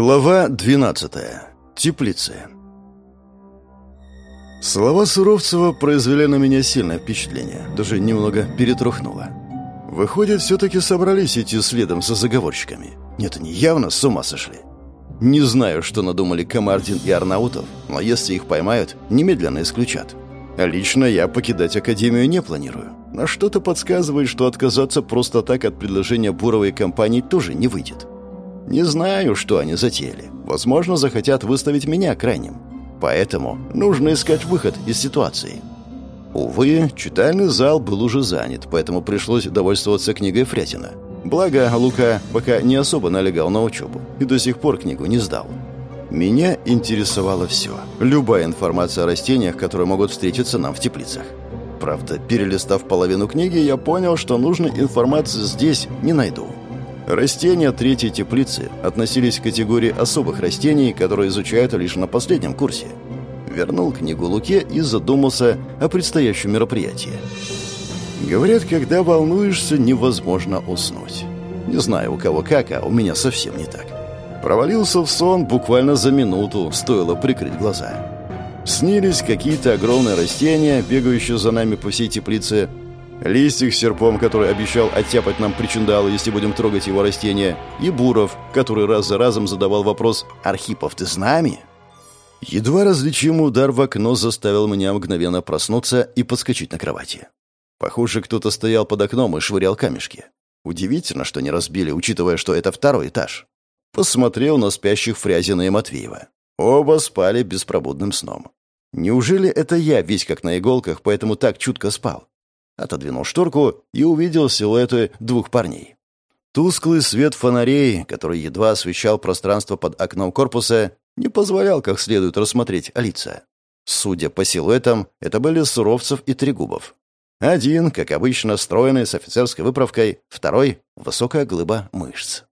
Глава 12. Теплицы. Слова Суровцева произвели на меня сильное впечатление, даже немного перетрухнуло. Выходит, все-таки собрались идти следом за заговорщиками. Нет, они явно с ума сошли. Не знаю, что надумали Камардин и Арнаутов, но если их поймают, немедленно исключат. Лично я покидать Академию не планирую. Но что-то подсказывает, что отказаться просто так от предложения буровой компании тоже не выйдет. Не знаю, что они затеяли. Возможно, захотят выставить меня крайним. Поэтому нужно искать выход из ситуации. Увы, читальный зал был уже занят, поэтому пришлось довольствоваться книгой Фрязина. Благо, Лука пока не особо налегал на учебу и до сих пор книгу не сдал. Меня интересовало все. Любая информация о растениях, которые могут встретиться нам в теплицах. Правда, перелистав половину книги, я понял, что нужной информации здесь не найду. Растения третьей теплицы относились к категории особых растений, которые изучают лишь на последнем курсе. Вернул книгу Луке и задумался о предстоящем мероприятии. Говорят, когда волнуешься, невозможно уснуть. Не знаю, у кого как, а у меня совсем не так. Провалился в сон буквально за минуту, стоило прикрыть глаза. Снились какие-то огромные растения, бегающие за нами по всей теплице, Листик с серпом, который обещал оттяпать нам причиндалы, если будем трогать его растения, и Буров, который раз за разом задавал вопрос «Архипов, ты с нами?» Едва различимый удар в окно заставил меня мгновенно проснуться и подскочить на кровати. Похоже, кто-то стоял под окном и швырял камешки. Удивительно, что не разбили, учитывая, что это второй этаж. Посмотрел на спящих Фрязина и Матвеева. Оба спали беспробудным сном. Неужели это я весь как на иголках, поэтому так чутко спал? Отодвинул шторку и увидел силуэты двух парней. Тусклый свет фонарей, который едва освещал пространство под окном корпуса, не позволял как следует рассмотреть лица. Судя по силуэтам, это были Суровцев и Трегубов. Один, как обычно, стройный, с офицерской выправкой, второй — высокая глыба мышц.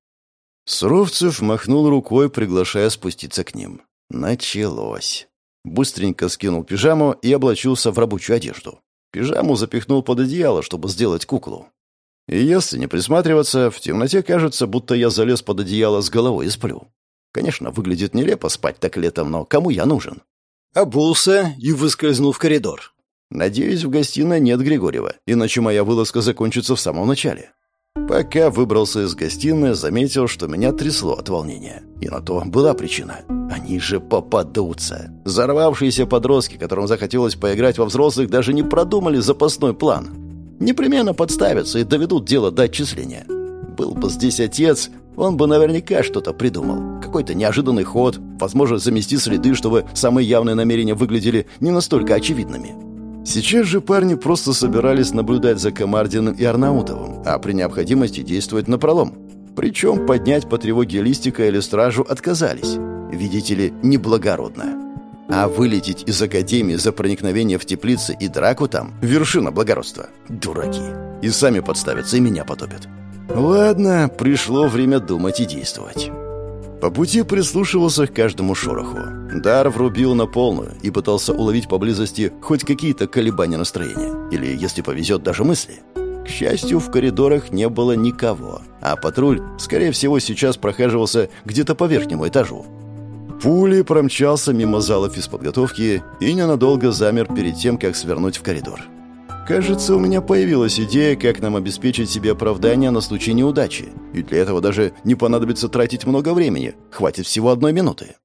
Суровцев махнул рукой, приглашая спуститься к ним. Началось. Быстренько скинул пижаму и облачился в рабочую одежду. Пижаму запихнул под одеяло, чтобы сделать куклу. И если не присматриваться, в темноте кажется, будто я залез под одеяло с головой и сплю. Конечно, выглядит нелепо спать так летом, но кому я нужен? Обулся и выскользнул в коридор. Надеюсь, в гостиной нет Григорьева, иначе моя вылазка закончится в самом начале. Пока выбрался из гостиной, заметил, что меня трясло от волнения. И на то была причина. Они же попадутся. Взорвавшиеся подростки, которым захотелось поиграть во взрослых, даже не продумали запасной план. Непременно подставятся и доведут дело до отчисления. Был бы здесь отец, он бы наверняка что-то придумал. Какой-то неожиданный ход, возможно, замести следы, чтобы самые явные намерения выглядели не настолько очевидными. Сейчас же парни просто собирались наблюдать за Комардиным и Арнаутовым, а при необходимости действовать напролом. Причем поднять по тревоге листика или стражу отказались. Видите ли, неблагородно. А вылететь из академии за проникновение в теплицы и драку там — вершина благородства. Дураки. И сами подставятся, и меня потопят. Ладно, пришло время думать и действовать. По пути прислушивался к каждому шороху. Дар врубил на полную и пытался уловить поблизости хоть какие-то колебания настроения. Или, если повезет, даже мысли. К счастью, в коридорах не было никого, а патруль, скорее всего, сейчас прохаживался где-то по верхнему этажу. Пулей промчался мимо залов физподготовки и ненадолго замер перед тем, как свернуть в коридор. Кажется, у меня появилась идея, как нам обеспечить себе оправдание на случай неудачи. И для этого даже не понадобится тратить много времени. Хватит всего одной минуты.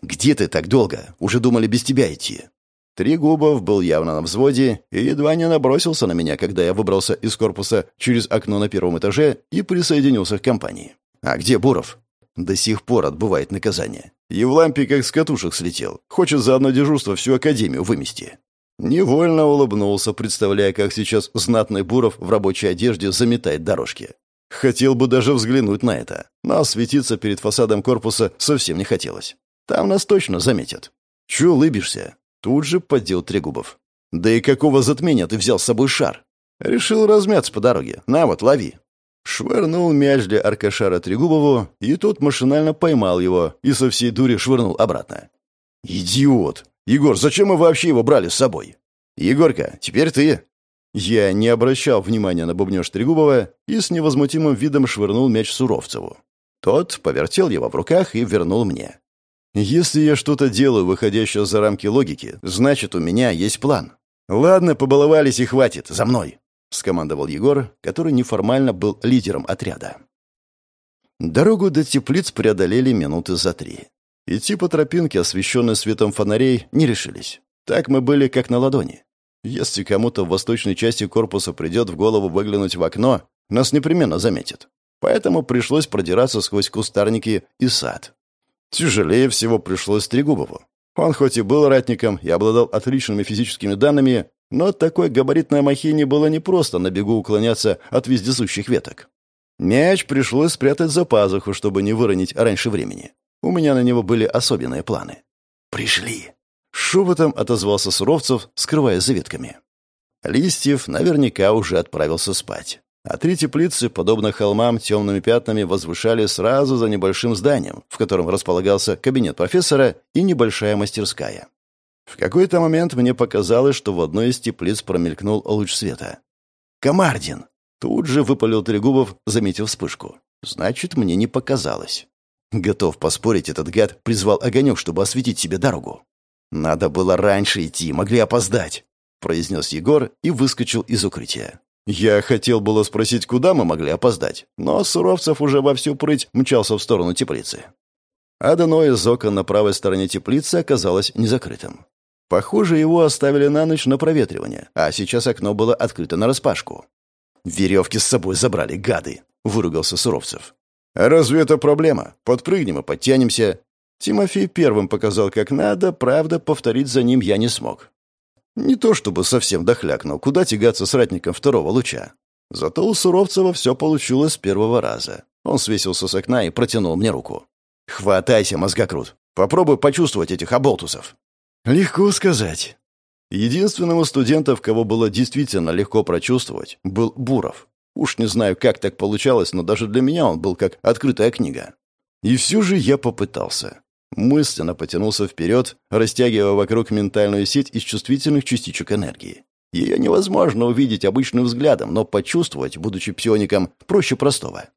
«Где ты так долго? Уже думали без тебя идти». Трегубов был явно на взводе и едва не набросился на меня, когда я выбрался из корпуса через окно на первом этаже и присоединился к компании. «А где Буров?» «До сих пор отбывает наказание. Евлампий как с катушек слетел. Хочет за одно дежурство всю академию вымести». Невольно улыбнулся, представляя, как сейчас знатный Буров в рабочей одежде заметает дорожки. Хотел бы даже взглянуть на это, но осветиться перед фасадом корпуса совсем не хотелось. Там нас точно заметят. Чё улыбишься? Тут же поддел Трегубов. Да и какого затмения ты взял с собой шар? Решил размяться по дороге. На вот, лови. Швырнул мяч для Аркашара Трегубову, и тот машинально поймал его и со всей дури швырнул обратно. «Идиот! Егор, зачем мы вообще его брали с собой? Егорка, теперь ты. Я не обращал внимания на бубнёж Трегубова и с невозмутимым видом швырнул мяч Суровцеву. Тот повертел его в руках и вернул мне. «Если я что-то делаю, выходящее за рамки логики, значит, у меня есть план. Ладно, побаловались и хватит, за мной!» — скомандовал Егор, который неформально был лидером отряда. Дорогу до теплиц преодолели минуты за три. Идти по тропинке, освещенной светом фонарей, не решились. Так мы были как на ладони. Если кому-то в восточной части корпуса придет в голову выглянуть в окно, нас непременно заметит. Поэтому пришлось продираться сквозь кустарники и сад. Тяжелее всего пришлось Трегубову. Он хоть и был ратником и обладал отличными физическими данными, но такой габаритной махине было непросто на бегу уклоняться от вездесущих веток. Мяч пришлось спрятать за пазуху, чтобы не выронить раньше времени. У меня на него были особенные планы. «Пришли!» Шепотом отозвался Суровцев, скрываясь за ветками. Листьев наверняка уже отправился спать. А три теплицы, подобно холмам, темными пятнами возвышали сразу за небольшим зданием, в котором располагался кабинет профессора и небольшая мастерская. В какой-то момент мне показалось, что в одной из теплиц промелькнул луч света. «Комардин!» Тут же выпалил Трегубов, заметив вспышку. «Значит, мне не показалось». Готов поспорить, этот гад призвал огонек, чтобы осветить себе дорогу. «Надо было раньше идти, могли опоздать», — произнес Егор и выскочил из укрытия. Я хотел было спросить, куда мы могли опоздать, но Суровцев уже во всю прыть мчался в сторону теплицы. Одно из окон на правой стороне теплицы оказалось незакрытым. Похоже, его оставили на ночь на проветривание, а сейчас окно было открыто нараспашку. «Веревки с собой забрали, гады!» — выругался Суровцев. «А разве это проблема? Подпрыгнем и подтянемся. Тимофей первым показал, как надо, правда, повторить за ним я не смог. Не то чтобы совсем дохляк, но куда тягаться с ратником второго луча? Зато у Суровцева все получилось с первого раза. Он свесился с окна и протянул мне руку. «Хватайся, мозгокрут. Попробуй почувствовать этих оболтусов». «Легко сказать». Единственным из кого было действительно легко прочувствовать, был Буров. Уж не знаю, как так получалось, но даже для меня он был как открытая книга. И все же я попытался. Мысленно потянулся вперед, растягивая вокруг ментальную сеть из чувствительных частичек энергии. Ее невозможно увидеть обычным взглядом, но почувствовать, будучи псиоником, проще простого.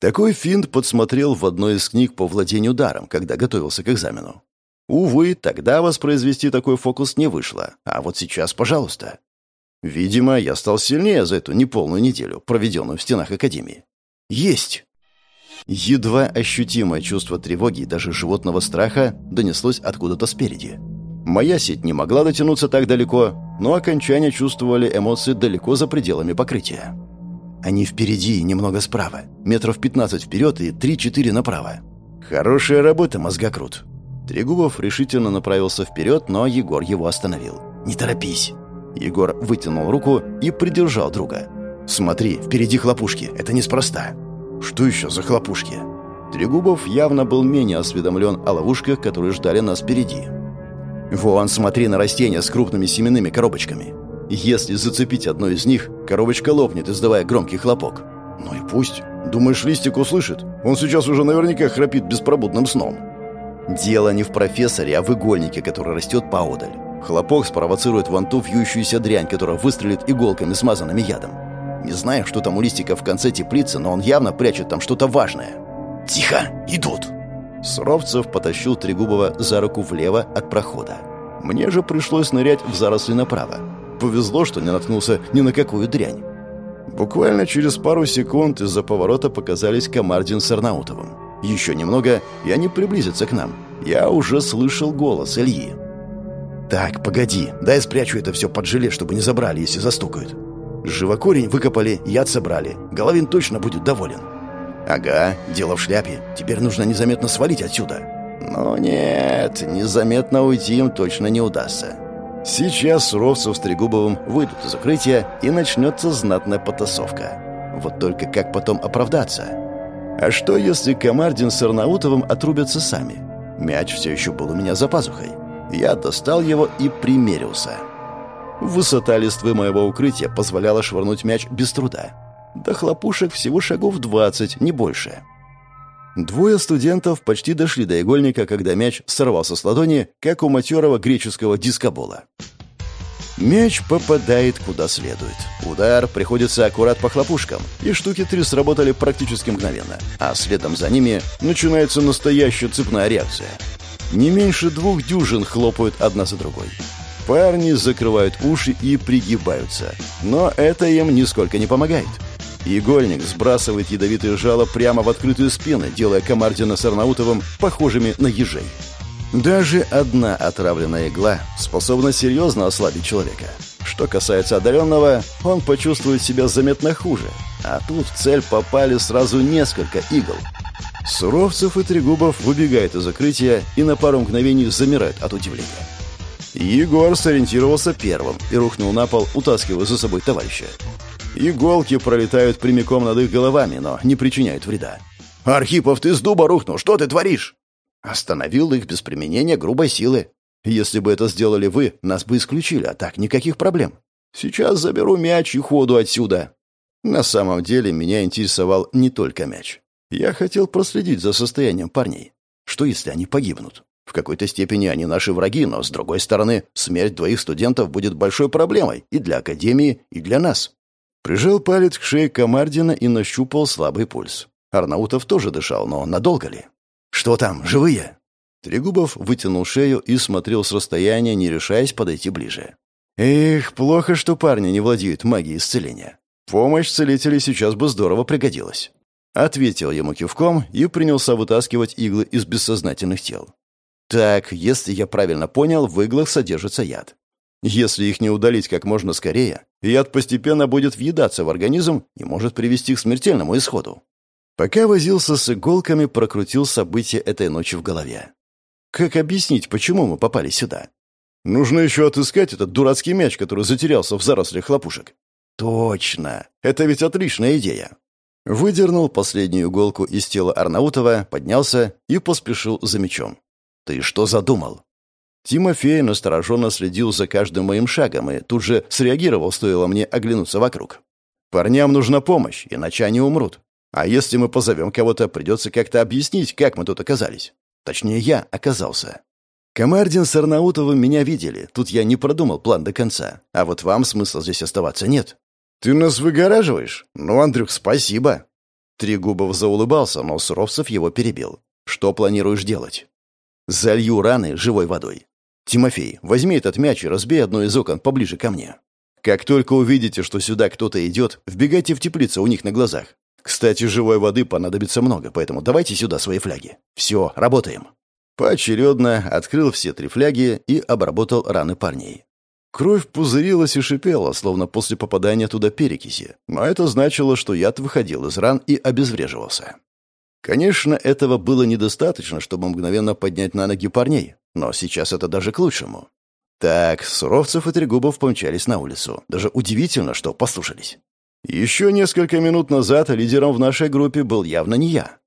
Такой финт подсмотрел в одной из книг по владению даром, когда готовился к экзамену. Увы, тогда воспроизвести такой фокус не вышло, а вот сейчас, пожалуйста. Видимо, я стал сильнее за эту неполную неделю, проведенную в стенах Академии. Есть! Едва ощутимое чувство тревоги и даже животного страха донеслось откуда-то спереди. Моя сеть не могла дотянуться так далеко, но окончания чувствовали эмоции далеко за пределами покрытия. Они впереди и немного справа. Метров 15 вперед и 3-4 направо. Хорошая работа, мозгокрут. Трегубов решительно направился вперед, но Егор его остановил. «Не торопись!» Егор вытянул руку и придержал друга. «Смотри, впереди хлопушки. Это неспроста». Что еще за хлопушки? Трегубов явно был менее осведомлен о ловушках, которые ждали нас впереди. «Вон, смотри на растения с крупными семенными коробочками. Если зацепить одну из них, коробочка лопнет, издавая громкий хлопок. Ну и пусть. Думаешь, листик услышит? Он сейчас уже наверняка храпит беспробудным сном». Дело не в профессоре, а в игольнике, который растет поодаль. Хлопок спровоцирует вон ту вьющуюся дрянь, которая выстрелит иголками, смазанными ядом. Не знаю, что там у листика в конце теплицы, но он явно прячет там что-то важное. «Тихо! Идут!» Суровцев потащил Трегубова за руку влево от прохода. Мне же пришлось нырять в заросли направо. Повезло, что не наткнулся ни на какую дрянь. Буквально через пару секунд из-за поворота показались Комардин с Арнаутовым. Еще немного, и они приблизятся к нам. Я уже слышал голос Ильи. «Так, погоди, дай спрячу это все под жилет, чтобы не забрали, если застукают». Живокорень выкопали, яд собрали. Головин точно будет доволен. Ага, дело в шляпе. Теперь нужно незаметно свалить отсюда. Но нет, незаметно уйти им точно не удастся. Сейчас Суровцев с Трегубовым выйдут из укрытия, и начнется знатная потасовка. Вот только как потом оправдаться? А что, если Комардин с Арнаутовым отрубятся сами? Мяч все еще был у меня за пазухой. Я достал его и примерился. Высота листвы моего укрытия позволяла швырнуть мяч без труда. До хлопушек всего шагов 20, не больше. Двое студентов почти дошли до игольника, когда мяч сорвался с ладони, как у матерого греческого дискобола. Мяч попадает куда следует. Удар приходится аккурат по хлопушкам, и штуки три сработали практически мгновенно. А следом за ними начинается настоящая цепная реакция. Не меньше двух дюжин хлопают одна за другой. Парни закрывают уши и пригибаются. Но это им нисколько не помогает. Игольник сбрасывает ядовитые жало прямо в открытую спину, делая Комардина с Арнаутовым похожими на ежей. Даже одна отравленная игла способна серьезно ослабить человека. Что касается одаренного, он почувствует себя заметно хуже. А тут в цель попали сразу несколько игл. Суровцев и Трегубов выбегают из закрытия и на пару мгновений замирают от удивления. Егор сориентировался первым и рухнул на пол, утаскивая за собой товарища. Иголки пролетают прямиком над их головами, но не причиняют вреда. «Архипов, ты с дуба рухнул! Что ты творишь?» Остановил их без применения грубой силы. Если бы это сделали вы, нас бы исключили, а так никаких проблем. Сейчас заберу мяч и ходу отсюда. На самом деле меня интересовал не только мяч. Я хотел проследить за состоянием парней. Что если они погибнут? В какой-то степени они наши враги, но, с другой стороны, смерть двоих студентов будет большой проблемой и для Академии, и для нас. Прижал палец к шее Комардина и нащупал слабый пульс. Арнаутов тоже дышал, но надолго ли? «Что там, живые?» Трегубов вытянул шею и смотрел с расстояния, не решаясь подойти ближе. «Эх, плохо, что парни не владеют магией исцеления. Помощь целителей сейчас бы здорово пригодилась». Ответил ему кивком и принялся вытаскивать иглы из бессознательных тел. Так, если я правильно понял, в иглах содержится яд. Если их не удалить как можно скорее, яд постепенно будет въедаться в организм и может привести к смертельному исходу. Пока возился с иголками, прокрутил события этой ночи в голове. Как объяснить, почему мы попали сюда? Нужно еще отыскать этот дурацкий мяч, который затерялся в зарослях хлопушек. Точно! Это ведь отличная идея. Выдернул последнюю иголку из тела Арнаутова, поднялся и поспешил за мечом. «Ты что задумал?» Тимофей настороженно следил за каждым моим шагом и тут же среагировал, стоило мне оглянуться вокруг. «Парням нужна помощь, иначе они умрут. А если мы позовем кого-то, придется как-то объяснить, как мы тут оказались. Точнее, я оказался. Комардин с Арнаутовым меня видели. Тут я не продумал план до конца. А вот вам смысла здесь оставаться нет. Ты нас выгораживаешь? Ну, Андрюх, спасибо. Трегубов заулыбался, но Суровцев его перебил. Что планируешь делать? Залью раны живой водой. Тимофей, возьми этот мяч и разбей одно из окон поближе ко мне. Как только увидите, что сюда кто-то идет, вбегайте в теплицу у них на глазах. Кстати, живой воды понадобится много, поэтому давайте сюда свои фляги. Все, работаем. Поочередно открыл все три фляги и обработал раны парней. Кровь пузырилась и шипела, словно после попадания туда перекиси, но это значило, что яд выходил из ран и обезвреживался. Конечно, этого было недостаточно, чтобы мгновенно поднять на ноги парней, но сейчас это даже к лучшему. Так, Суровцев и Трегубов помчались на улицу. Даже удивительно, что послушались. Еще несколько минут назад лидером в нашей группе был явно не я.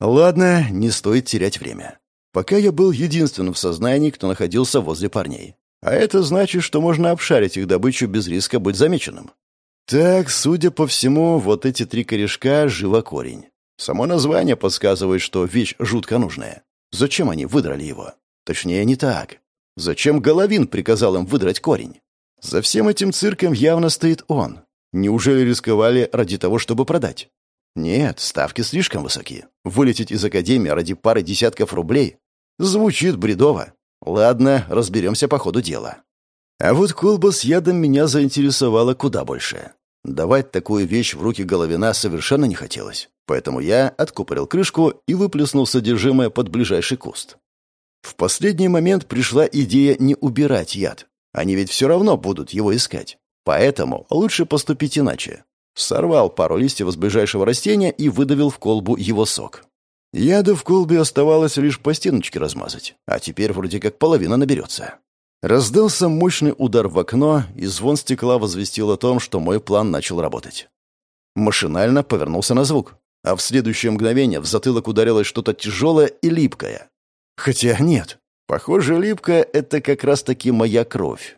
Ладно, не стоит терять время. Пока я был единственным в сознании, кто находился возле парней. А это значит, что можно обшарить их добычу без риска быть замеченным. Так, судя по всему, вот эти три корешка — живокорень. Само название подсказывает, что вещь жутко нужная. Зачем они выдрали его? Точнее, не так. Зачем Головин приказал им выдрать корень? За всем этим цирком явно стоит он. Неужели рисковали ради того, чтобы продать? Нет, ставки слишком высоки. Вылететь из академии ради пары десятков рублей звучит бредово. Ладно, разберемся по ходу дела. А вот колба с ядом меня заинтересовала куда больше. Давать такую вещь в руки Головина совершенно не хотелось. Поэтому я откупорил крышку и выплеснул содержимое под ближайший куст. В последний момент пришла идея не убирать яд. Они ведь все равно будут его искать. Поэтому лучше поступить иначе. Сорвал пару листьев с ближайшего растения и выдавил в колбу его сок. Яда в колбе оставалось лишь по стеночке размазать, а теперь вроде как половина наберется. Раздался мощный удар в окно, и звон стекла возвестил о том, что мой план начал работать. Машинально повернулся на звук, а в следующее мгновение в затылок ударилось что-то тяжелое и липкое. Хотя нет, похоже, липкое — это как раз-таки моя кровь.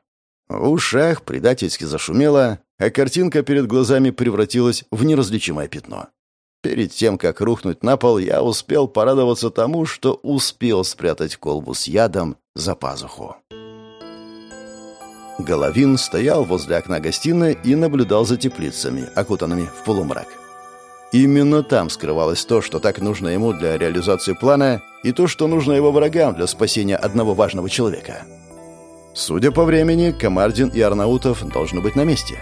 В ушах предательски зашумело, а картинка перед глазами превратилась в неразличимое пятно. Перед тем, как рухнуть на пол, я успел порадоваться тому, что успел спрятать колбу с ядом за пазуху. Головин стоял возле окна гостиной и наблюдал за теплицами, окутанными в полумрак. Именно там скрывалось то, что так нужно ему для реализации плана, и то, что нужно его врагам для спасения одного важного человека. Судя по времени, Камардин и Арнаутов должны быть на месте.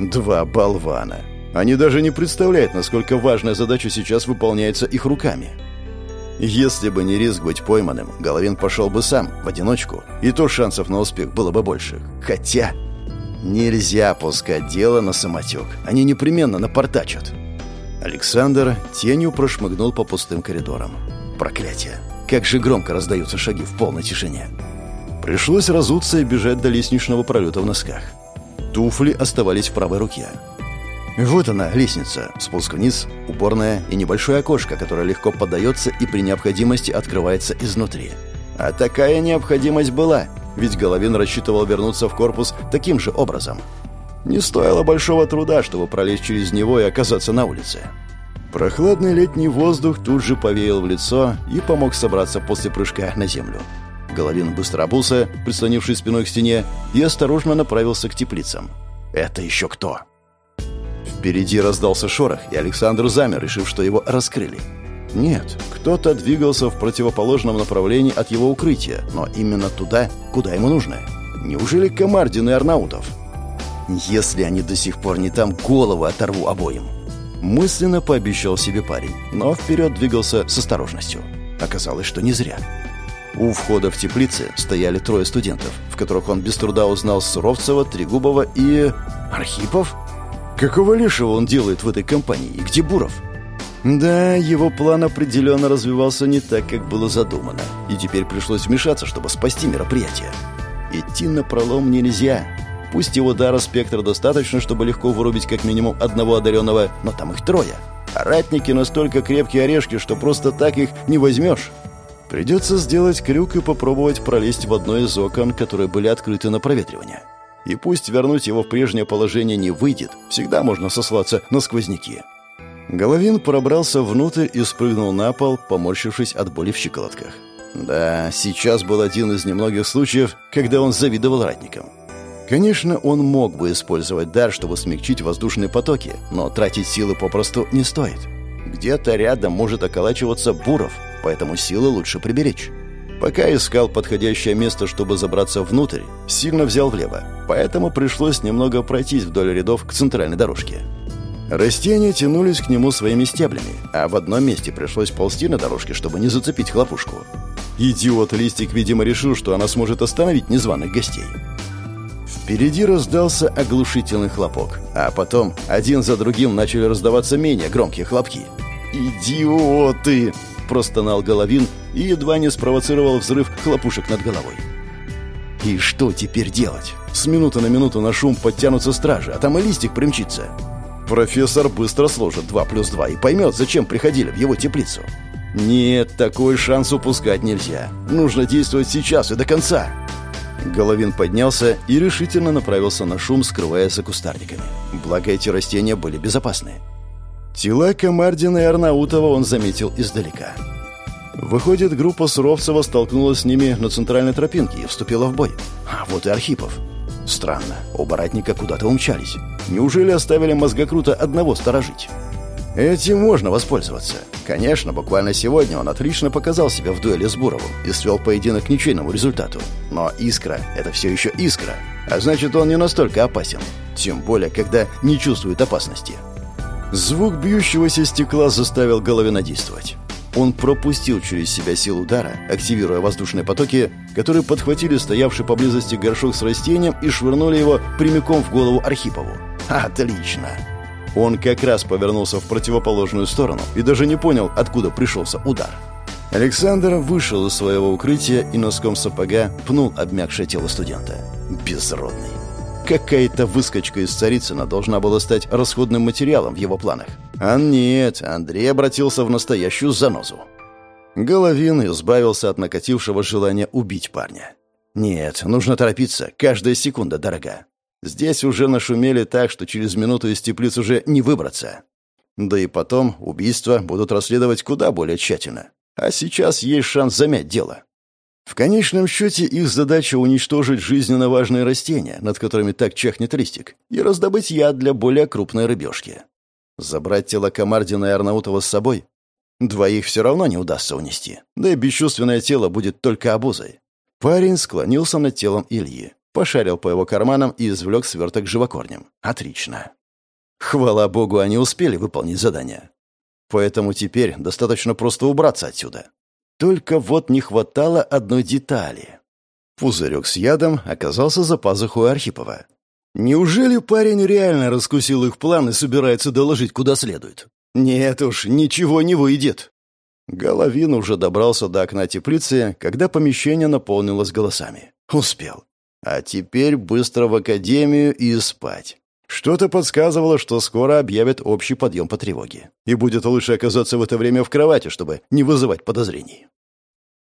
Два болвана. Они даже не представляют, насколько важная задача сейчас выполняется их руками. Если бы не риск быть пойманным, Головин пошел бы сам, в одиночку, и то шансов на успех было бы больше. Хотя... Нельзя пускать дело на самотек. Они непременно напортачат. Александр тенью прошмыгнул по пустым коридорам. Проклятие! Как же громко раздаются шаги в полной тишине. Пришлось разуться и бежать до лестничного пролета в носках. Туфли оставались в правой руке. Вот она, лестница. Спуск вниз, уборная и небольшое окошко, которое легко поддается и при необходимости открывается изнутри. А такая необходимость была, ведь Головин рассчитывал вернуться в корпус таким же образом – не стоило большого труда, чтобы пролезть через него и оказаться на улице. Прохладный летний воздух тут же повеял в лицо и помог собраться после прыжка на землю. Головин быстро обулся, прислонившись спиной к стене, и осторожно направился к теплицам. «Это еще кто?» Впереди раздался шорох, и Александр замер, решив, что его раскрыли. Нет, кто-то двигался в противоположном направлении от его укрытия, но именно туда, куда ему нужно. Неужели Комардин и Арнаутов? Если они до сих пор не там, головы оторву обоим. Мысленно пообещал себе парень, но вперед двигался с осторожностью. Оказалось, что не зря. У входа в теплицы стояли трое студентов, в которых он без труда узнал Суровцева, Трегубова и... Архипов? Какого лишего он делает в этой компании? И где Буров? Да, его план определенно развивался не так, как было задумано. И теперь пришлось вмешаться, чтобы спасти мероприятие. Идти на пролом нельзя. Пусть его дара спектра достаточно, чтобы легко вырубить как минимум одного одаренного, но там их трое. А ратники настолько крепкие орешки, что просто так их не возьмешь. Придется сделать крюк и попробовать пролезть в одно из окон, которые были открыты на проветривание. И пусть вернуть его в прежнее положение не выйдет, всегда можно сослаться на сквозняки. Головин пробрался внутрь и спрыгнул на пол, поморщившись от боли в щиколотках. Да, сейчас был один из немногих случаев, когда он завидовал ратникам. Конечно, он мог бы использовать дар, чтобы смягчить воздушные потоки, но тратить силы попросту не стоит. Где-то рядом может околачиваться Буров, поэтому силы лучше приберечь. Пока искал подходящее место, чтобы забраться внутрь, сильно взял влево, поэтому пришлось немного пройтись вдоль рядов к центральной дорожке. Растения тянулись к нему своими стеблями, а в одном месте пришлось ползти на дорожке, чтобы не зацепить хлопушку. Идиот-листик, видимо, решил, что она сможет остановить незваных гостей. Впереди раздался оглушительный хлопок, а потом один за другим начали раздаваться менее громкие хлопки. «Идиоты!» – простонал Головин и едва не спровоцировал взрыв хлопушек над головой. «И что теперь делать? С минуты на минуту на шум подтянутся стражи, а там и листик примчится. Профессор быстро сложит 2 плюс 2 и поймет, зачем приходили в его теплицу. Нет, такой шанс упускать нельзя. Нужно действовать сейчас и до конца». Головин поднялся и решительно направился на шум, скрываясь за кустарниками. Благо, эти растения были безопасны. Тела Комардина и Арнаутова он заметил издалека. Выходит, группа Суровцева столкнулась с ними на центральной тропинке и вступила в бой. А вот и Архипов. Странно, оба ратника куда-то умчались. Неужели оставили мозгокрута одного сторожить? Этим можно воспользоваться. Конечно, буквально сегодня он отлично показал себя в дуэли с Буровым и свел поединок к ничейному результату. Но искра — это все еще искра, а значит, он не настолько опасен. Тем более, когда не чувствует опасности. Звук бьющегося стекла заставил Головина действовать. Он пропустил через себя силу удара, активируя воздушные потоки, которые подхватили стоявший поблизости горшок с растением и швырнули его прямиком в голову Архипову. «Отлично!» Он как раз повернулся в противоположную сторону и даже не понял, откуда пришелся удар. Александр вышел из своего укрытия и носком сапога пнул обмякшее тело студента. Безродный. Какая-то выскочка из Царицына должна была стать расходным материалом в его планах. А нет, Андрей обратился в настоящую занозу. Головин избавился от накатившего желания убить парня. Нет, нужно торопиться, каждая секунда дорога. Здесь уже нашумели так, что через минуту из теплиц уже не выбраться. Да и потом убийства будут расследовать куда более тщательно. А сейчас есть шанс замять дело. В конечном счете их задача уничтожить жизненно важные растения, над которыми так чахнет листик, и раздобыть яд для более крупной рыбешки. Забрать тело Комардина и Арнаутова с собой? Двоих все равно не удастся унести, да и бесчувственное тело будет только обузой. Парень склонился над телом Ильи, пошарил по его карманам и извлек сверток живокорнем. Отлично. Хвала богу, они успели выполнить задание. Поэтому теперь достаточно просто убраться отсюда. Только вот не хватало одной детали. Пузырек с ядом оказался за пазухой Архипова. Неужели парень реально раскусил их план и собирается доложить куда следует? Нет уж, ничего не выйдет. Головин уже добрался до окна теплицы, когда помещение наполнилось голосами. Успел. А теперь быстро в академию и спать. Что-то подсказывало, что скоро объявят общий подъем по тревоге. И будет лучше оказаться в это время в кровати, чтобы не вызывать подозрений.